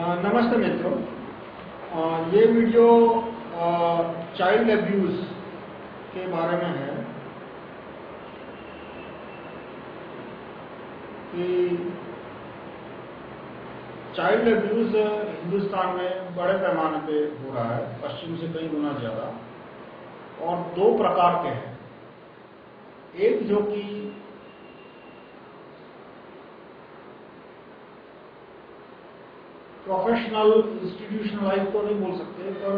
नमस्ते मित्रों। ये वीडियो चाइल्ड अब्यूज के बारे में है। कि चाइल्ड अब्यूज हिंदुस्तान में बड़े पैमाने पे हो रहा है, पश्चिम से कई गुना ज़्यादा, और दो प्रकार के हैं। एक जो कि प्रोफेशनल इंस्टीट्यूशनलाइज तो नहीं बोल सकते, पर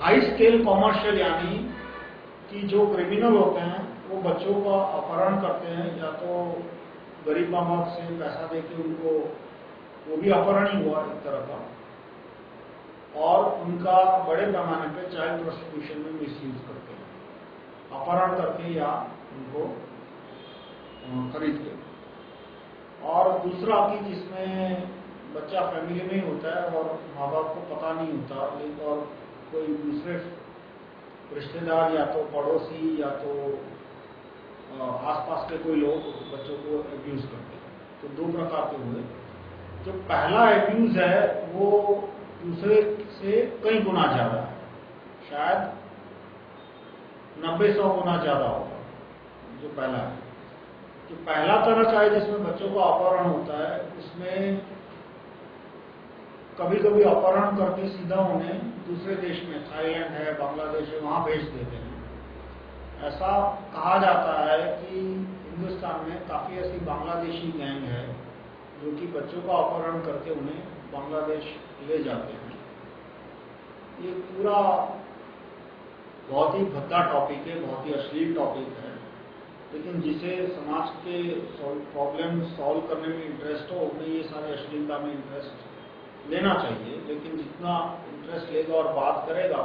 हाई स्केल कॉमर्शियल यानी कि जो क्रिमिनल होते हैं, वो बच्चों का अपहरण करते हैं, या तो गरीब माँ बाप से पैसा देके उनको, वो भी अपहरण ही हुआ एक तरह का। और उनका बड़े पैमाने पे चाइल्ड प्रोस्टिट्यूशन में मिसयूज करते हैं, अपहरण करके या उनको खरीद के। और दूसरा कि जिसमें बच्चा फैमिली में ही होता है और माँ बाप को पता नहीं होता लेकिन और कोई दूसरे रिश्तेदार या तो पड़ोसी या तो आसपास के कोई लोग बच्चों को एब्यूज करते हैं। तो दो प्रकार के हुए जो पहला एब्यूज है, वो दूसरे से कई गुना ज़्यादा है। शायद नब्बे सौ गुना ज़्यादा होगा, जो पहला है। जो पहला तरह चाहे जिसमें बच्चों का अपहरण होता है, उसमें कभी कभी अपहरण करके सीधा उन्हें दूसरे देश में, थाईलैंड है, बांग्लादेश है, वहाँ भेज देते हैं। ऐसा कहा जाता है कि हिंदुस्तान में काफ़ी ऐसी बांग्लादेशी गैंग है, जो कि बच्चों का अपहरण करके उन्हें बांग्लादेश ले जाते हैं। ये पूरा बहुत ही भद्दा टॉपिक है, बहुत ही अश्लील टॉपिक है, लेकिन जिसे समाज के प्रॉब्लम सॉल्व करने में इंटरेस्ट हो उन्हें ये सारे अश्लीलता में इंटरेस्ट लेना चाहिए, लेकिन जितना इंटरेस्ट लेगा और बात करेगा,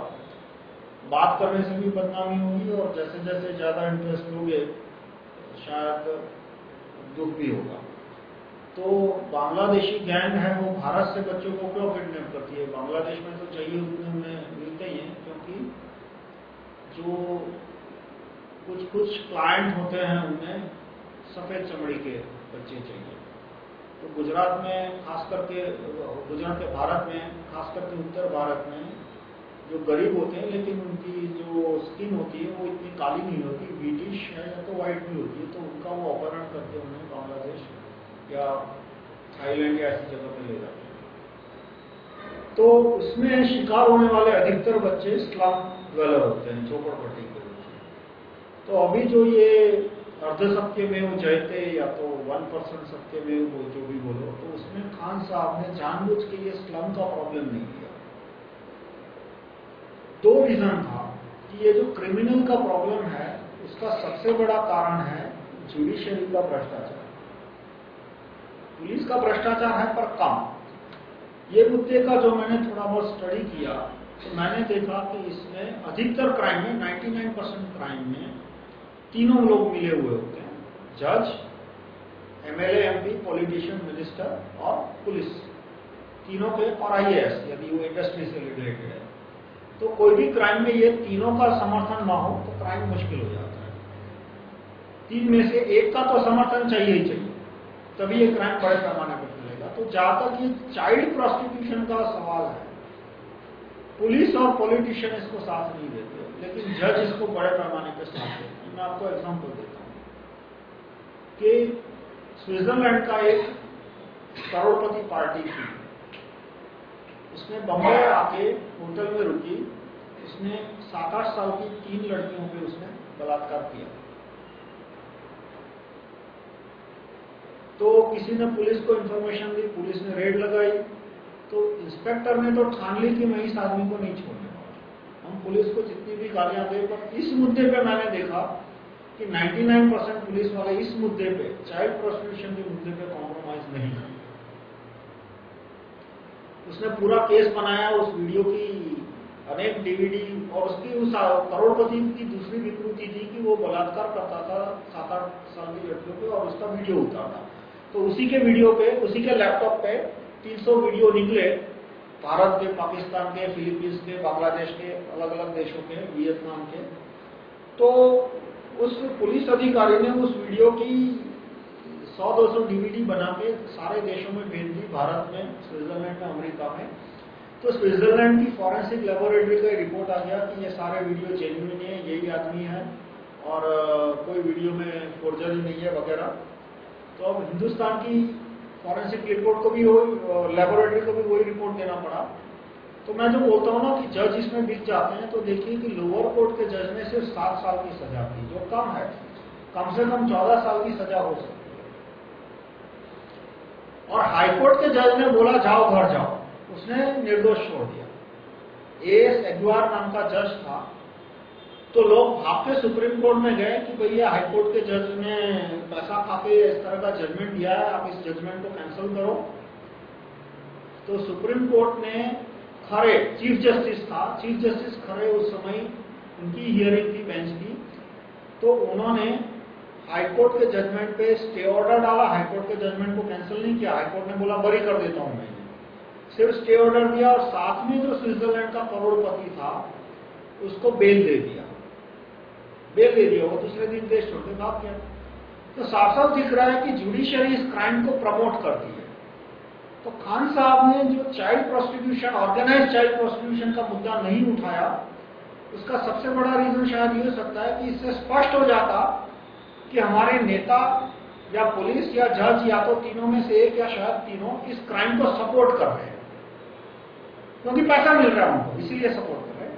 बात करने से भी बदनामी होगी और जैसे जैसे ज़्यादा इंटरेस्ट लोगे, शायद दुख भी होगा। तो बांग्लादेशी गैंग है, वो भारत से बच्चों को क्यों किडनैप करती है? बांग्लादेश में तो चाहिए उतने उन्हें मिलते ही हैं, क्योंकि जो कुछ कुछ क्लाइंट होते हैं उनमें सफ़ेद चमड़ी के बच्चे चाहिए। तो गुजरात में, खास करके, गुजरात के भारत में, खास करके उत्तर भारत में जो गरीब होते हैं, लेकिन उनकी जो स्किन होती है, वो इतनी काली नहीं होती ब्रिटिश है या तो व्हाइट भी होती है तो उनका वो अपहरण करके उन्हें बांग्लादेश या थाईलैंड या ऐसी जगह पे ले जाते हैं। तो उसमें शिकार होने वाले अधिकतर बच्चे स्लम डवेलर होते हैं, झोपड़पट्टी के बच्चे। तो अभी जो ये अर्ध सत्य में वो जयते या तो वन परसेंट सत्य में वो जो भी बोलो तो उसमें खान साहब ने जानबूझ के ये स्लम का प्रॉब्लम नहीं किया। दो रीजन था कि ये जो क्रिमिनल का प्रॉब्लम है उसका सबसे बड़ा कारण है जुडिशियरी का भ्रष्टाचार। पुलिस का भ्रष्टाचार है पर कम। ये मुद्दे का जो मैंने थोड़ा बहुत स्टडी किया तो मैंने देखा कि इसमें अधिकतर क्राइम में 99 परसेंट क्राइम में तीनों लोग मिले हुए होते हैं। जज एमएलए एमपी पॉलिटिशियन मिनिस्टर और पुलिस। तीनों के और आईएएस यदि वो इंडस्ट्री से रिलेटेड है। तो कोई भी क्राइम में ये तीनों का समर्थन ना हो तो क्राइम मुश्किल हो जाता है। तीन में से एक का तो समर्थन चाहिए ही चाहिए। तभी ये क्राइम बड़े पैमाने पर चलेगा। तो जहाँ तक ये चाइल्ड प्रोस्टिट्यूशन का सवाल है, पुलिस और पॉलिटिशियन इसको साथ नहीं देते, लेकिन जज इसको बड़े पैमाने पर साथ देते हैं। मैं आपको एग्ज़ाम्पल देता हूँ। कि स्विट्जरलैंड का एक करोड़पति पार्टी थी। उसने बम्बई आके होटल में रुकी। उसने सात आठ साल की तीन लड़कियों पे उसने बलात्कार किया। तो किसी ने पुलिस को इन्फॉर्मेशन दी, पुलिस ने रेड लगाई। तो इंस्पेक्टर ने तो ठान ली कि मैं इस आदमी को नहीं छोड़ने वाला। हम पुलिस को जितनी भी गालियाँ दे, पर इस मुद्दे पे मैंने देखा कि 99 परसेंट पुलिस वाले इस मुद्दे पे चाइल्ड प्रोस्टिट्यूशन के मुद्दे पे कॉम्प्रोमाइज नहीं है उसने पूरा केस बनाया, उस वीडियो की अनेक डीवीडी और उसकी उस करोड़पति की दूसरी विकृति थी कि वो बलात्कार करता था सात आठ साल की लड़कियों पे और उसका वीडियो उतारता तो उसी के वीडियो पे, उसी के लैपटॉप पे 300 वीडियो निकले। भारत के, पाकिस्तान के, फिलीपींस के, बांग्लादेश के अलग अलग देशों के, वियतनाम के। तो उस पुलिस अधिकारी ने उस वीडियो की सौ दो सौ डीवीडी बना के सारे देशों में भेज दी, भारत में, स्विट्जरलैंड में, अमेरिका में। तो स्विट्जरलैंड की फॉरेंसिक लेबोरेटरी का रिपोर्ट आ गया कि ये सारे वीडियो जेन्यून है, यही आदमी है और कोई वीडियो में फोर्जरी नहीं है वगैरह। तो अब हिंदुस्तान की फॉरेंसिक रिपोर्ट को भी वही लेबोरेटरी को भी वही रिपोर्ट देना पड़ा। तो मैं जो बोलता हूँ ना कि जज इसमें बिक जाते हैं तो देखिए कि लोअर कोर्ट के जज ने सिर्फ़ सात साल की सजा की जो कम है। कम से कम चौदह साल की सजा हो सकती है। और हाईकोर्ट के जज ने बोला, जाओ घर जाओ। उसने निर्दोष छोड़ दिया। एस एग्वार नाम का जज था। तो लोग भाग के सुप्रीम कोर्ट में गए कि भैया हाईकोर्ट के जज ने पैसा खा के इस तरह का जजमेंट दिया है, आप इस जजमेंट को कैंसिल करो। तो सुप्रीम कोर्ट ने खरे, चीफ जस्टिस था। चीफ जस्टिस खरे उस समय उनकी हियरिंग थी बेंच की तो उन्होंने हाईकोर्ट के जजमेंट पे स्टे ऑर्डर डाला। हाईकोर्ट के जजमेंट को कैंसिल नहीं किया। हाईकोर्ट ने बोला, बरी कर देता हूँ मैं। सिर्फ़ स्टे ऑर्डर दिया और साथ में जो स्विट्जरलैंड का करोड़पति था, उसको बेल दे दिया। बेल दे दिया, वो दूसरे दिन देश छोड़ के भाग तो साफ़ साफ़ दिख रहा है कि जुडिशरी इस क्राइम को प्रमोट करती है। तो खान साहब ने जो child prostitution organise child prostitution का मुद्दा नहीं उठाया, उसका सबसे बड़ा रीजन शायद ये हो सकता है कि इससे स्पष्ट हो जाता कि हमारे नेता या पुलिस या जज या तो तीनों में से एक या शायद तीनों इस क्राइम को सपोर्ट कर रहे हैं। क्योंकि पैसा मिल रहा है उनको, इसीलिए सपोर्ट कर रहे हैं।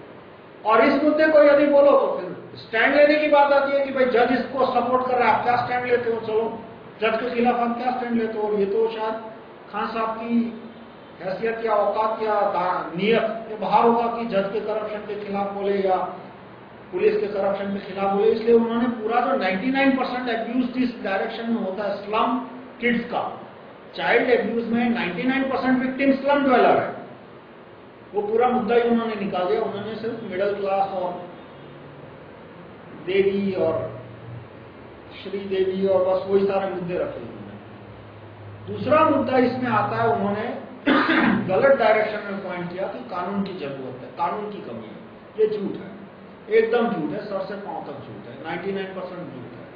और इस मुद्दे को यदि बोलो तो फिर स्टैंड लेने की बात आती है कि भाई जज इसको सपोर्ट कर रहा है, आप क्या स्टैंड लेते हो? चलो, जज के खिलाफ आप क्या स्टैंड लेते हो? ये तो शायद खान साहब की हैसियत या औकात या नियत ये बाहर होगा कि जज के करप्शन के खिलाफ बोले या पुलिस के करप्शन के खिलाफ बोले, इसलिए उन्होंने पूरा जो 99 परसेंट एब्यूज जिस डायरेक्शन में होता है स्लम किड्स का चाइल्ड एब्यूज में 99 परसेंट विक्टिम स्लम ड्वेलर है। वो पूरा मुद्दा ही उन्होंने निकाल दिया। उन्होंने सिर्फ़ मिडिल क्लास और देवी और श्री देवी और बस वही सारे मुद्दे रखे। दूसरा मुद्दा इसमें आता है, उन्होंने गलत डायरेक्शन में पॉइंट किया कि कानून की ज़रूरत है, कानून की कमी है। ये झूठ है। एकदम झूठ है, सर से पाँव तक झूठ है 99 परसेंट झूठ है।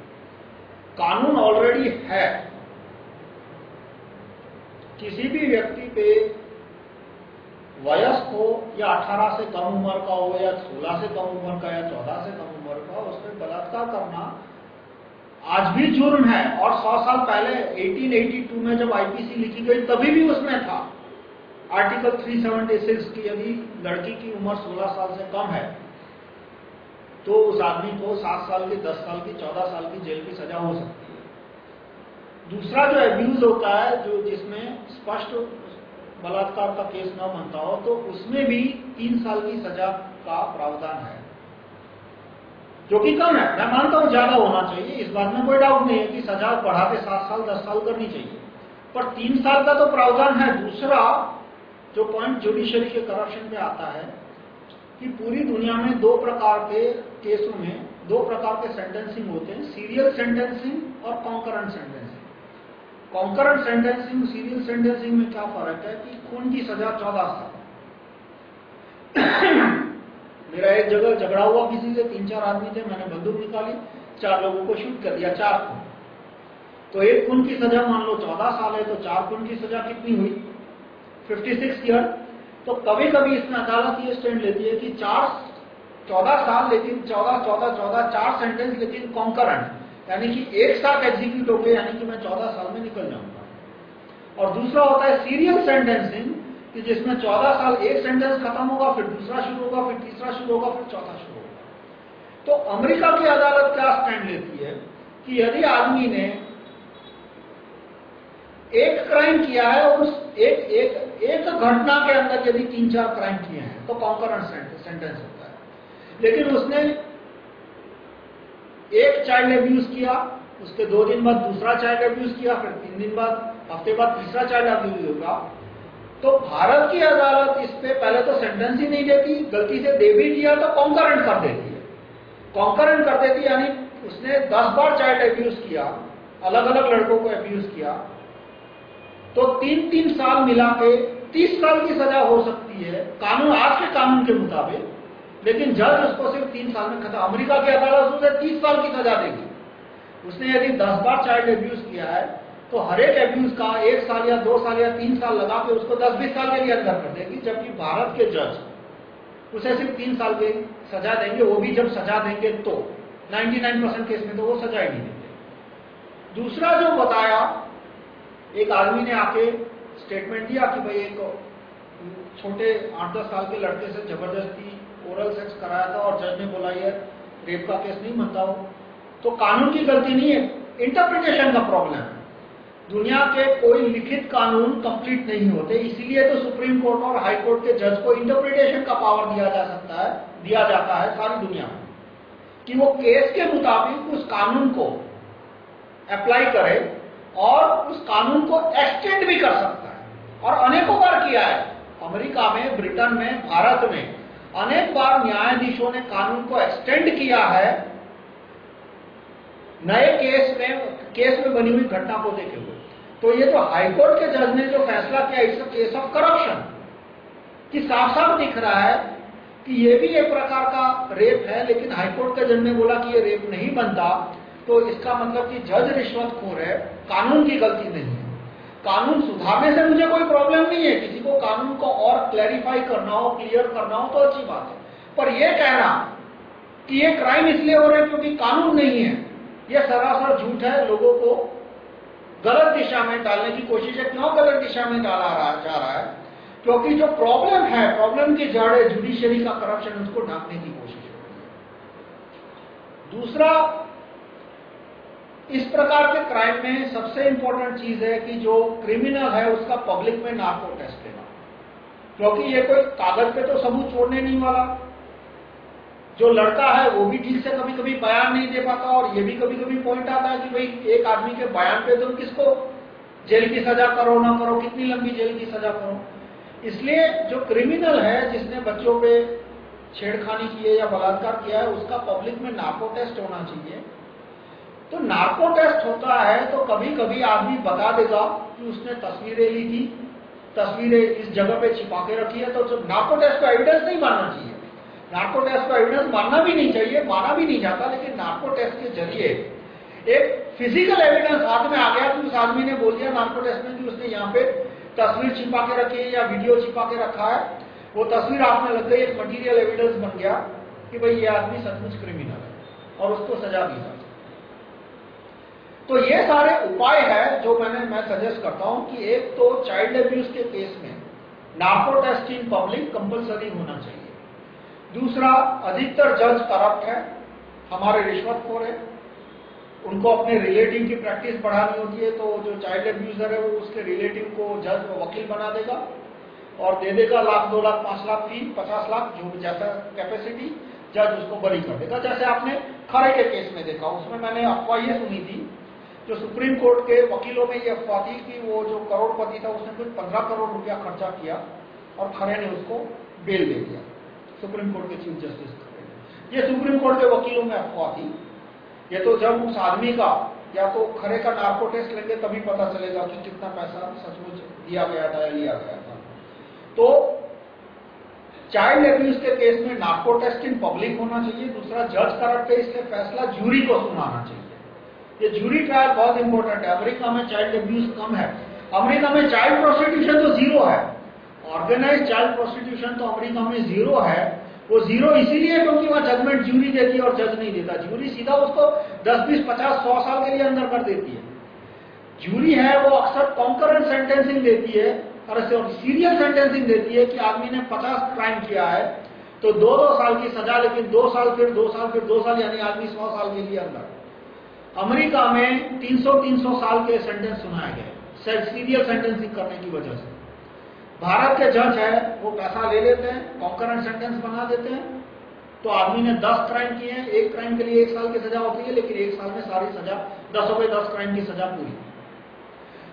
कानून ऑलरेडी है। किसी भी व्यक्ति पे वयस्क हो, या 18 से कम उम्र का हो, या 16 से कम उम्र का, या 14 से कम उम्र का उस पर बलात्कार करना आज भी जुर्म है और 100 साल पहले 1882 में जब आईपीसी लिखी गई, तभी भी उसमें था। आर्टिकल 376 की यदि लड़की की उम्र 16 साल से कम है। तो उस आदमी को सात साल की, दस साल की, चौदह साल की जेल की सजा हो सकती है। दूसरा जो एब्यूज होता है, जो जिसमें स्पष्ट बलात्कार का केस न बनता हो तो उसमें भी तीन साल की सजा का प्रावधान है। जो कि कम है। मैं मानता हूँ ज़्यादा होना चाहिए। इस बात में कोई डाउट नहीं है कि सजा बढ़ा के सात साल, दस साल करनी चाहिए। पर तीन साल का तो प्रावधान है। दूसरा, जो पॉइंट जुडिशरी के करप्शन में आता है कि पूरी दुनिया में दो प्रकार के केसों में, दो प्रकार के सेंटेंसिंग होते हैं। सीरियल सेंटेंसिंग और concurrent sentencing concurrent sentencing serial sentencing में क्या फ़र्क है कि खून की सजा चौदह साल। मेरा एक जगह झगड़ा हुआ किसी से तीन चार आदमी थे, मैंने बंदूक निकाली, चार लोगों को शूट कर दिया चार खून। तो एक खून की सजा मान लो, चौदह साल है तो चार खून की सजा कितनी हुई? फिफ्टी सिक्स ईयर तो कभी कभी इसमें अदालत ये स्टैंड लेती है कि चार, चौदह साल लेकिन, चौदह चौदह चौदह, चार सेंटेंस लेकिन कॉन्करेंट यानी कि एक साथ एग्जीक्यूट हो गए यानी कि मैं चौदह साल में निकल जाऊँगा। और दूसरा होता है सीरियल सेंटेंसिंग कि जिसमें चौदह साल एक सेंटेंस खत्म होगा, फिर दूसरा शुरू होगा, फिर तीसरा शुरू होगा, फिर चौथा शुरू होगा। तो अमेरिका की अदालत क्या स्टैंड लेती है? कि यदि आदमी ने एक क्राइम किया है और उस एक एक एक घटना के अंदर यदि तीन चार क्राइम किए हैं तो कॉन्करेंट सेंटेंस होता है। लेकिन उसने एक चाइल्ड अब्यूज किया, उसके दो दिन बाद दूसरा चाइल्ड अब्यूज किया, फिर तीन दिन बाद, हफ़्ते बाद तीसरा चाइल्ड अब्यूज होगा तो भारत की अदालत इस पे पहले तो सेंटेंस ही नहीं देती, गलती से दे भी दिया तो कॉन्करेंट कर देती है। कॉन्करेंट कर देती, यानी उसने दस बार चाइल्ड एब्यूज किया अलग अलग लड़कों को एब्यूज किया। तो तीन तीन साल मिला के तीस साल की सजा हो सकती है, कानून, आज के कानून के मुताबिक, लेकिन जज उसको सिर्फ़ तीन साल में खत्म, अमेरिका की अदालत उसे तीस साल की सजा देगी। उसने यदि दस बार चाइल्ड एब्यूज किया है तो हर एक एब्यूज का एक साल या दो साल या तीन साल लगा के उसको दस बीस साल के लिए अंदर कर देगी, जबकि भारत के जज उसे सिर्फ़ तीन साल की सजा देंगे, वो भी जब सजा देंगे तो। 99 परसेंट केस में तो वो सजा ही नहीं देंगे दूसरा जो बताया, एक आदमी ने आके स्टेटमेंट दिया कि भाई एक छोटे आठ दस साल के लड़के से ज़बरदस्ती ओरल सेक्स कराया था और जज ने बोला, ये रेप का केस नहीं बनता हो। तो कानून की गलती नहीं है इंटरप्रिटेशन का प्रॉब्लम है। दुनिया के कोई लिखित कानून कंप्लीट नहीं होते। इसीलिए तो सुप्रीम कोर्ट और हाई कोर्ट के जज को इंटरप्रिटेशन का पावर दिया जा सकता है, दिया जाता है सारी दुनिया में, कि वो केस के मुताबिक उस कानून को अप्लाई करे और उस कानून को एक्सटेंड भी कर सकता है। और अनेकों बार किया है। अमेरिका में, ब्रिटेन में, भारत में अनेक बार न्यायाधीशों ने कानून को एक्सटेंड किया है। नए केस में केस में बनी हुई घटना को देखे हुए। तो ये जो हाईकोर्ट के जज ने जो फैसला किया इट्स केस ऑफ़ करप्शन कि साफ़ साफ़ दिख रहा है कि ये भी एक प्रकार का रेप है, लेकिन हाईकोर्ट के जज ने बोला कि ये रेप नहीं बनता। तो इसका मतलब कि जज रिश्वतखोर है, कानून की गलती नहीं है। कानून सुधारने से मुझे कोई प्रॉब्लम नहीं है। किसी को कानून को और क्लैरिफाई करना हो क्लियर करना हो तो अच्छी बात है। पर यह कहना कि ये क्राइम इसलिए हो रहे हैं क्योंकि कानून नहीं है। यह सरासर झूठ है, लोगों को गलत दिशा में डालने की कोशिश है क्यों गलत दिशा में डाला रहा, जा रहा है। क्योंकि जो प्रॉब्लम है प्रॉब्लम की जड़ है जुडिशियरी का करप्शन उसको ढांकने की कोशिश हो है। दूसरा, इस प्रकार के क्राइम में सबसे इंपॉर्टेंट चीज़ है कि जो क्रिमिनल है, उसका पब्लिक में नार्को टेस्ट लेना। क्योंकि ये कोई कागज़ पे तो सबूत छोड़ने नहीं वाला। जो लड़का है, वो भी ठीक से कभी कभी बयान नहीं दे पाता और ये भी कभी कभी पॉइंट आता है कि भाई, एक आदमी के बयान पे तुम किसको जेल की सजा करो, ना करो, कितनी लंबी जेल की सजा करो। इसलिए जो क्रिमिनल है, जिसने बच्चों पे छेड़खानी की है या बलात्कार किया है, उसका पब्लिक में नार्को टेस्ट होना चाहिए। तो नार्को टेस्ट होता है तो कभी कभी आदमी बता देगा कि उसने तस्वीरें ली थी, तस्वीरें इस जगह पे छिपा के रखी है तो नार्को टेस्ट को एविडेंस नहीं मानना चाहिए। नार्को टेस्ट को एविडेंस मानना भी नहीं चाहिए, माना भी नहीं जाता, लेकिन नार्को टेस्ट के ज़रिए एक फ़िज़िकल एविडेंस हाथ में आ गया कि उस आदमी ने बोल दिया नार्को टेस्ट में कि उसने यहाँ पे तस्वीर छिपा के रखी है या वीडियो छिपा के रखा है। वो तस्वीर हाथ में लग गई, एक मटीरियल एविडेंस बन गया कि भाई ये आदमी सचमुच क्रिमिनल है और उसको सजा दी जाती तो ये सारे उपाय है जो मैंने, मैं सजेस्ट करता हूँ कि एक तो चाइल्ड एब्यूज के केस में narco test in public compulsory होना चाहिए। दूसरा अधिकतर जज करप्ट है, हमारे रिश्वतखोर है। उनको अपने रिलेटिव की प्रैक्टिस बढ़ानी होती है तो जो चाइल्ड एब्यूजर है, वो उसके रिलेटिव को जज वकील बना देगा और दे देगा लाख, दो लाख, पाँच लाख फ़ी पचास लाख, जो जैसा कैपेसिटी जज उसको बरी कर देगा। जैसे आपने खरे के केस में देखा, उसमें मैंने अफवाह ये सुनी थी, जो सुप्रीम कोर्ट के वकीलों में ये अफवाह थी कि वो जो करोड़पति था, उसने कुछ पंद्रह करोड़ रुपया खर्चा किया और खरे ने उसको बेल दे दिया। सुप्रीम कोर्ट के चीफ जस्टिस ये सुप्रीम कोर्ट के वकीलों में अफवाह थी। ये तो जब उस आदमी का या तो खरे का नार्को टेस्ट लेंगे तभी पता चलेगा कि कितना पैसा सचमुच दिया गया था या लिया गया था। तो चाइल्ड एब्यूज के केस में नार्को टेस्ट इन पब्लिक होना चाहिए, दूसरा जज करप्ट है, इसलिए फैसला जूरी को सुनाना चाहिए। ये जूरी ट्रायल बहुत इंपॉर्टेंट है। अमेरिका में चाइल्ड अब्यूज कम है। अमेरिका में चाइल्ड प्रोस्टिट्यूशन तो ज़ीरो है। ऑर्गेनाइज चाइल्ड प्रोस्टिट्यूशन तो अमेरिका में ज़ीरो है, वो ज़ीरो इसीलिए क्योंकि वहाँ जजमेंट जूरी देती है और जज नहीं देता। ज्यूरी सीधा उसको 10 20 50 100 साल के लिए अंदर कर देती है। जूरी है, वो अक्सर कॉन्करेंट सेंटेंसिंग देती है, और सीरियल सेंटेंसिंग देती है कि आदमी ने 50 क्राइम किया है तो दो दो साल की सजा, लेकिन दो साल फिर, दो साल फिर, दो साल, यानी आदमी सौ साल के लिए अंदर। अमेरिका में 300-300 साल के सेंटेंस सुनाए गए सीरियल सेंटेंसिंग करने की वजह से। भारत के जज है, वो पैसा ले लेते हैं कॉन्करेंट सेंटेंस बना देते हैं। तो आदमी ने 10 क्राइम किए हैं, एक क्राइम के लिए एक साल की सजा होती है, लेकिन एक साल में सारी सजा, दस हो गई दस क्राइम की सजा पूरी।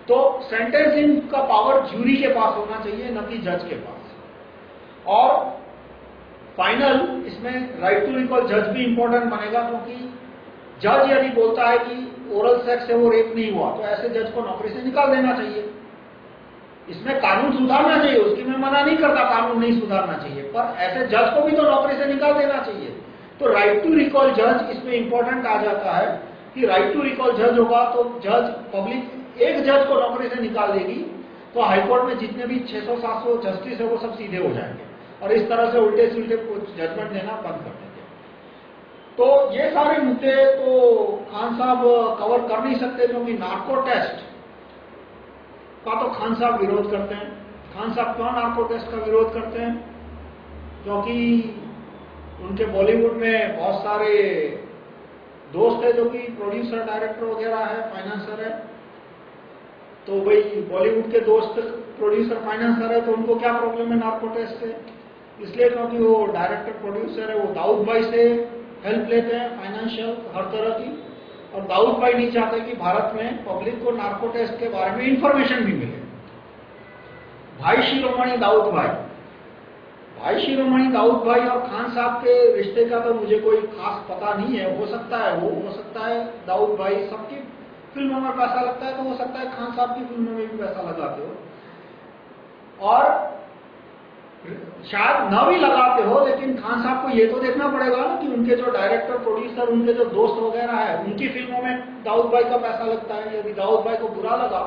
तो सेंटेंसिंग का पावर ज्यूरी के पास होना चाहिए, न कि जज के पास। और फाइनल इसमें राइट टू रिकॉल जज भी इंपॉर्टेंट बनेगा, क्योंकि जज यदि बोलता है कि ओरल सेक्स से वो रेप नहीं हुआ तो ऐसे जज को नौकरी से निकाल देना चाहिए। इसमें कानून सुधारना चाहिए, उसकी मैं मना नहीं करता, कानून नहीं सुधारना चाहिए, पर ऐसे जज को भी तो नौकरी से निकाल देना चाहिए। तो राइट टू रिकॉल जज इसमें इंपॉर्टेंट आ जाता है कि राइट टू रिकॉल जज होगा तो जज पब्लिक एक जज को नौकरी से निकाल देगी तो हाईकोर्ट में जितने भी 600-700 जस्टिस है, वो सब सीधे हो जाएँगे। और इस तरह से उल्टे सुलटे जजमेंट देना बंद कर देंगे। तो ये सारे मुद्दे तो खान साहब कवर कर नहीं सकते, क्योंकि नार्को टेस्ट का तो खान साहब विरोध करते हैं। खान साहब क्यों नार्को टेस्ट का विरोध करते हैं? क्योंकि उनके बॉलीवुड में बहुत सारे दोस्त है जो कि प्रोड्यूसर डायरेक्टर वगैरह है फाइनेंसर है। तो भाई, बॉलीवुड के दोस्त प्रोड्यूसर फाइनेंसर है तो उनको क्या प्रॉब्लम है नार्को टेस्ट से? इसलिए क्योंकि वो डायरेक्टर प्रोड्यूसर है, वो दाऊद भाई से हेल्प लेते हैं फाइनेंशियल हर तरह की। और दाऊद भाई नहीं चाहते कि भारत में पब्लिक को नार्को टेस्ट के बारे में इंफॉर्मेशन भी मिले। भाई शिरोमणि दाऊद भाई। भाई शिरोमणि दाऊद भाई और खान साहब के रिश्ते का तो मुझे कोई खास पता नहीं है। हो सकता है वो हो सकता है दाऊद भाई सबकी फ़िल्मों में पैसा लगता है तो हो सकता है खान साहब की फ़िल्मों में भी पैसा लगाते हो। और शायद न भी लगाते हो, लेकिन खान साहब को ये तो देखना पड़ेगा ना कि उनके जो डायरेक्टर प्रोड्यूसर उनके जो दोस्त वगैरह है, उनकी फ़िल्मों में दाऊद भाई का पैसा लगता है, यदि दाऊद भाई को बुरा लगा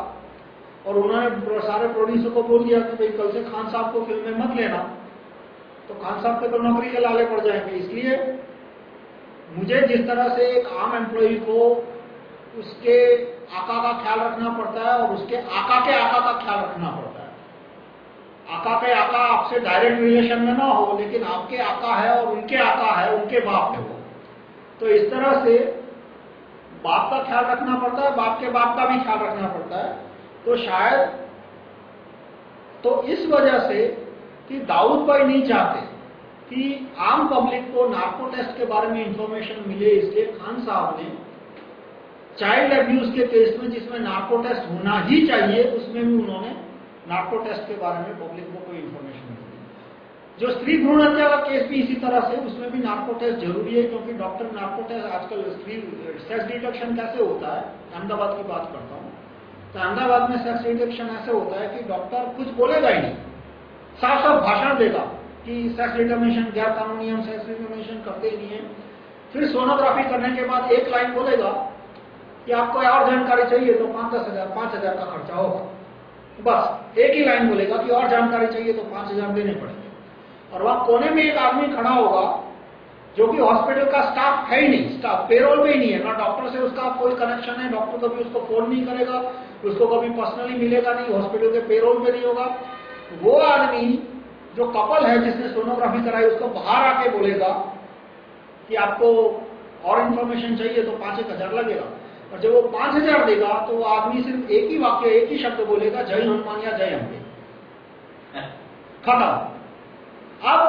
और उन्होंने सारे प्रोड्यूसर को बोल दिया कि भाई कल से खान साहब को फ़िल्म में मत लेना तो खान साहब के तो नौकरी के लाले पड़ जाएँगे। इसलिए मुझे जिस तरह से एक आम एम्प्लॉय को उसके आका का ख्याल रखना पड़ता है और उसके आका के आका का ख्याल रखना पड़ता है। आका के आका आपसे डायरेक्ट रिलेशन में ना हो, लेकिन आपके आका है और उनके आका है, उनके बाप है वो। तो इस तरह से बाप का ख्याल रखना पड़ता है, बाप के बाप का भी ख्याल रखना पड़ता है। तो शायद तो इस वजह से कि दाऊद भाई नहीं चाहते कि आम पब्लिक को नार्को टेस्ट के बारे में इंफॉर्मेशन मिले, इसलिए खान साहब ने चाइल्ड अब्यूज के केस में जिसमें नार्को टेस्ट होना ही चाहिए, उसमें भी उन्होंने नार्को टेस्ट के बारे में पब्लिक को कोई इंफॉर्मेशन नहीं जो स्त्री भ्रूण हत्या का केस भी इसी तरह से, उसमें भी नार्को टेस्ट ज़रूरी है, क्योंकि डॉक्टर नार्को टेस्ट आजकल स्त्री सेक्स डिटेक्शन कैसे होता है? अहमदाबाद की बात करता हूँ। तो अहमदाबाद में सेक्स डिटेक्शन ऐसे होता है कि डॉक्टर कुछ बोलेगा ही नहीं। साफ़ साफ़ भाषण देगा कि सेक्स रिटर्मेशन गैर कानूनी हम सेक्स रिटर्मेशन करते ही नहीं है। फिर सोनोग्राफी करने के बाद एक लाइन बोलेगा कि आपको और जानकारी चाहिए तो पाँच दस हज़ार, पाँच हज़ार का खर्चा होगा। बस, एक ही लाइन बोलेगा कि और जानकारी चाहिए तो पाँच हज़ार देने पड़ेंगे। और वहाँ कोने में एक आदमी खड़ा होगा, जो कि हॉस्पिटल का स्टाफ है ही नहीं, स्टाफ पेरोल में ही नहीं है, ना डॉक्टर से उसका कोई कनेक्शन है, डॉक्टर कभी उसको फ़ोन नहीं करेगा, उसको कभी पर्सनली मिलेगा नहीं, हॉस्पिटल के पेरोल पे नहीं होगा। वो आदमी जो कपल है, जिसने सोनोग्राफी कराई, उसको बाहर आके बोलेगा कि आपको और इन्फॉर्मेशन चाहिए तो पाँच एक हज़ार लगेगा। और जब वो पाँच हज़ार देगा तो वो आदमी सिर्फ़ एक ही वाक्य एक ही शब्द बोलेगा जय हनुमान या जय अम्बे खत्म। अब